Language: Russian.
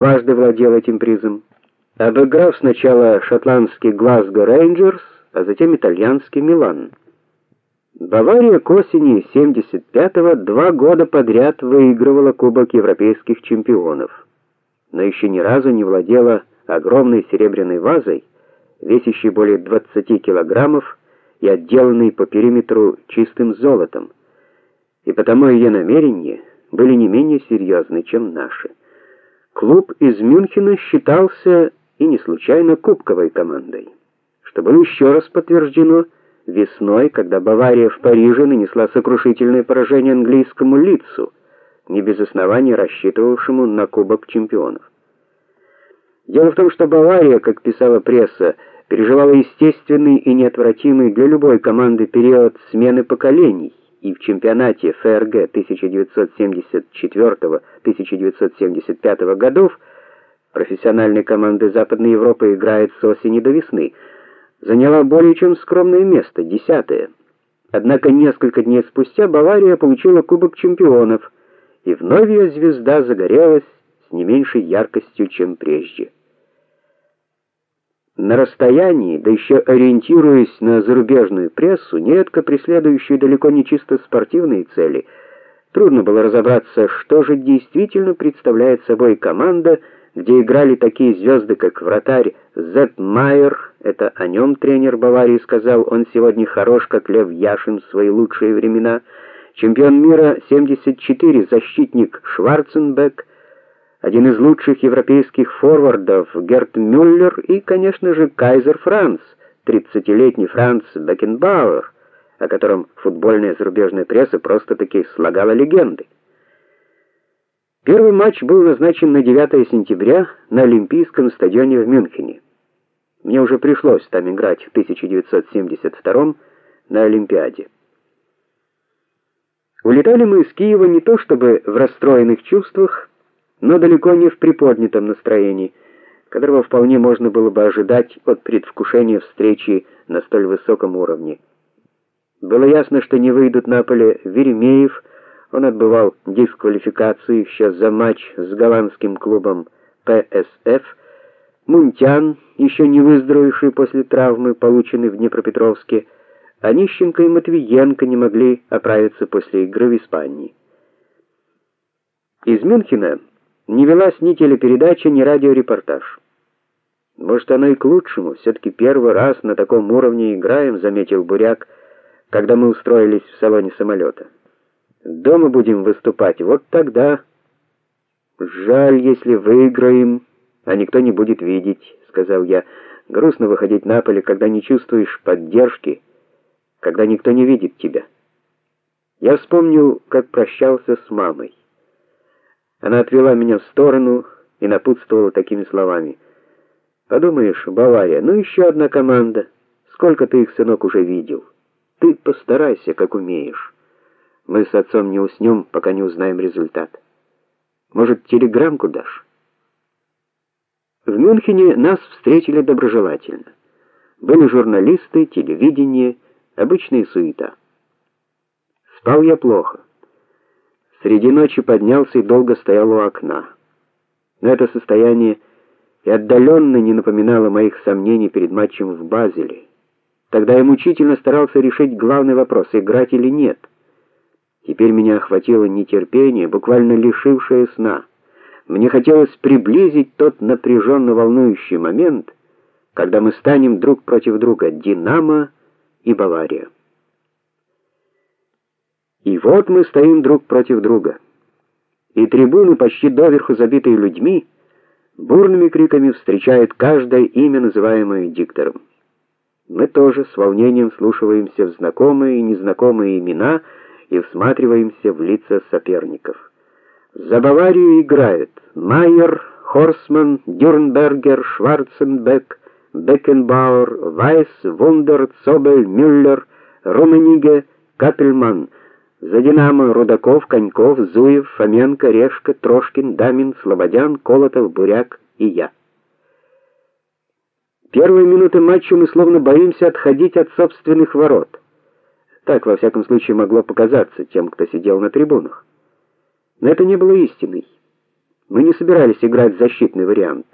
дважды владел этим призом, обыграв сначала шотландский Глазго Рейнджерс, а затем итальянский Милан. Бавария к осени 75-го два года подряд выигрывала Кубок европейских чемпионов, но еще ни разу не владела огромной серебряной вазой, весящей более 20 килограммов и отделанной по периметру чистым золотом. И потому ее намерения были не менее серьезны, чем наши. Клуб из Мюнхена считался и не случайно кубковой командой, что было еще раз подтверждено весной, когда Бавария в Париже нанесла сокрушительное поражение английскому Лидсу, не без основания рассчитывавшему на Кубок чемпионов. Дело в том, что Бавария, как писала пресса, переживала естественный и неотвратимый для любой команды период смены поколений и в чемпионате ФРГ 1974-1975 годов профессиональные команды Западной Европы играют с осени до весны, заняла более чем скромное место, десятое. Однако несколько дней спустя Бавария получила Кубок чемпионов, и вновь ее звезда загорелась с не меньшей яркостью, чем прежде. На расстоянии, да еще ориентируясь на зарубежную прессу, нередко преследующую далеко не чисто спортивные цели, трудно было разобраться, что же действительно представляет собой команда, где играли такие звезды, как вратарь Зет Майер, это о нем тренер Баварии сказал, он сегодня хорош, как Лев Яшин в свои лучшие времена, чемпион мира 74, защитник Шварценбек, один из лучших европейских форвардов Герт Мюллер и, конечно же, кайзер Франц, 30-летний Франц Бекенбауэр, о котором футбольная зарубежная пресса просто-таки слагала легенды. Первый матч был назначен на 9 сентября на Олимпийском стадионе в Мюнхене. Мне уже пришлось там играть в 1972 на Олимпиаде. Улетали мы из Киева не то чтобы в расстроенных чувствах, но далеко не в приподнятом настроении, которого вполне можно было бы ожидать от предвкушения встречи на столь высоком уровне. Было ясно, что не выйдут на поле Веремеев, он отбывал дисквалификацию еще за матч с голландским клубом ПСФ, Мунтян, еще не выздоровевший после травмы, полученной в Днепропетровске, а Нищенко и Матвиенко не могли оправиться после игры в Испании. Из Мюнхена не велась ни телепередача, ни радиорепортаж. Может, оно и к лучшему, все таки первый раз на таком уровне играем, заметил Буряк, когда мы устроились в салоне самолета. Дома будем выступать, вот тогда жаль, если выиграем, а никто не будет видеть, сказал я. Грустно выходить на поле, когда не чувствуешь поддержки, когда никто не видит тебя. Я вспомнил, как прощался с мамой. Она отвела меня в сторону и напутствовала такими словами: "Подумаешь, Бавария, ну еще одна команда. Сколько ты их, сынок, уже видел? Ты постарайся, как умеешь. Мы с отцом не уснем, пока не узнаем результат. Может, телеграммку дашь?" В Мюнхене нас встретили доброжелательно. Были журналисты, телевидение, обычная суета. Спал я плохо. Среди ночи поднялся и долго стоял у окна. Но это состояние и отдаленно не напоминало моих сомнений перед матчем в Базеле. Тогда я мучительно старался решить главный вопрос: играть или нет. Теперь меня охватило нетерпение, буквально лишившее сна. Мне хотелось приблизить тот напряженно волнующий момент, когда мы станем друг против друга Динамо и Бавария. И вот мы стоим друг против друга. И трибуны, почти доверху забитые людьми, бурными криками встречают каждое имя, называемое диктором. Мы тоже с волнением вслушиваемся в знакомые и незнакомые имена и всматриваемся в лица соперников. За Баварию играют Майер, Хорсман, Дюрнбергер, Шварценбек, Бекенбауэр, Вайс, Вундер, Цобель, Мюллер, Румениге, Капельман. За Динамо Рудаков, Коньков, Зуев, Фоменко, Решка, Трошкин, Дамин, Слободян, Колотов, Буряк и я. Первые минуты матча мы словно боимся отходить от собственных ворот. Так во всяком случае могло показаться тем, кто сидел на трибунах. Но это не было истиной. Мы не собирались играть защитный вариант.